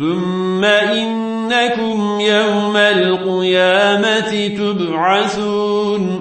ثم إنكم يوم القيامة تبعثون